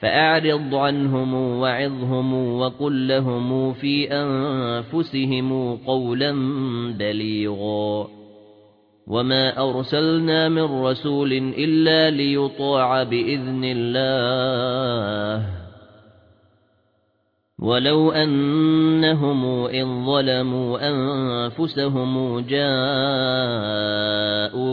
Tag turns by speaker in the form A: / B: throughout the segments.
A: فَأَعْرِضْ عَنْهُمْ وَعِظْهُمْ وَقُل لَّهُمْ فِي أَنفُسِهِمْ قَوْلًا بَلِيغًا. وَمَا أَرْسَلْنَا مِن رَّسُولٍ إِلَّا لِيُطَاعَ بِإِذْنِ اللَّهِ. وَلَوْ أَنَّهُمْ إِذ ظَلَمُوا أَنفُسَهُمْ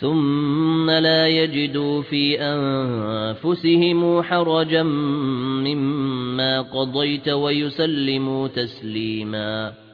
A: ثُمَّ لَا يَجِدُوا فِي أَنفُسِهِمْ حَرَجًا مِّمَّا قَضَيْتَ وَيُسَلِّمُوا تَسْلِيمًا